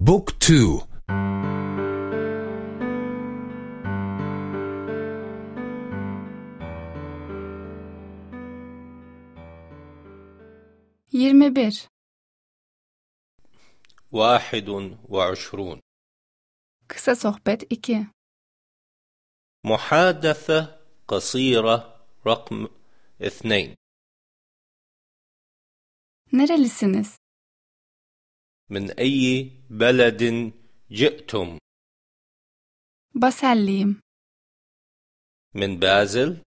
بوك تو Yirmi bir. واحد وعشرون Kısa sohbet iki. محادثة قصيرة رقم اثنين Nerelisiniz? من أي بلد جئتم؟ Baselliyim. من بازل؟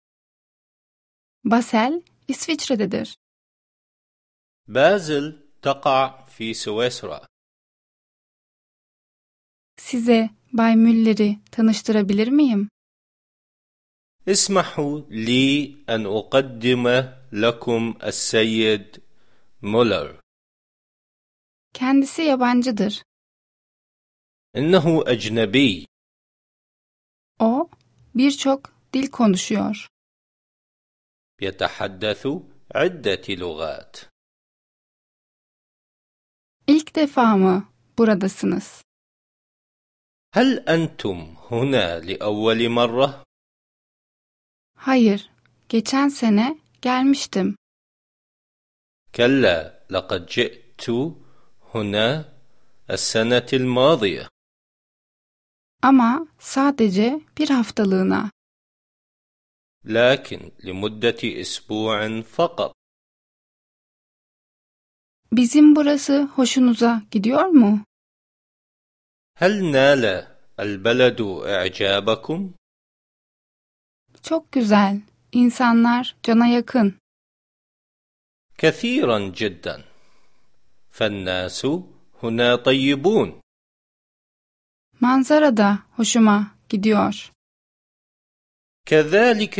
Basel, İsviçre'dedir. بازل تقع في سويسرا Size Bay Müller'i tanıştırabilir miyim? اسمحوا لي أن أقدم لكم السيد مولر Kendisi yabancıdır. İnnehu ecnebi. O birçok dil konuşuyor. Yetehaddesu iddeti lugat. İlk defa mı buradasınız? Hel entum huna li evveli marre? Hayır, geçen sene gelmiştim. Kella laqad ji'tu Huna es-senetil madiye. Ama sadece bir haftalığına. Lakin li muddeti isbu'in. Bizim burası hoşunuza gidiyor mu? Hel nâle el-beledu? Çok güzel. İnsanlar cana yakın. Kethiren cidden. فالناس هنا طيبون Manzara da hoşuma gidiyor. كذلك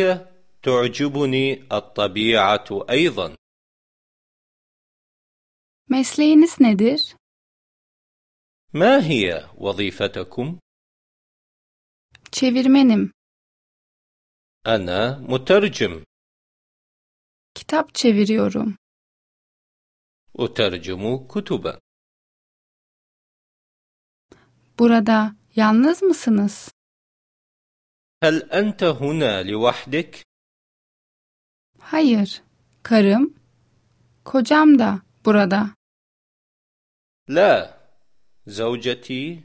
تعجبني الطبيعة أيضا Mesleğiniz nedir? ما هي وظيفتكم؟ Çevirmenim. أنا مترجم Kitap çeviriyorum. أترجم كتبا Burada yalnız mısınız? هل أنت هنا لوحدك؟ Hayır. Karım, kocam da burada. لا زوجتي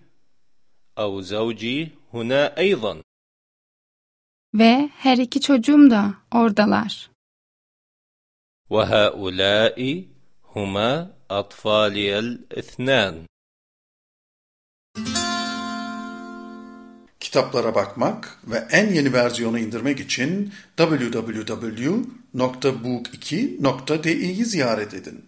أو زوجي هنا أيضا Ve her iki çocuğum da oradalar. وهؤلاء هما أطفالي الاثنان Kitaplara bakmak ve en yeni versiyonu indirmek için www.book2.de'yi ziyaret edin.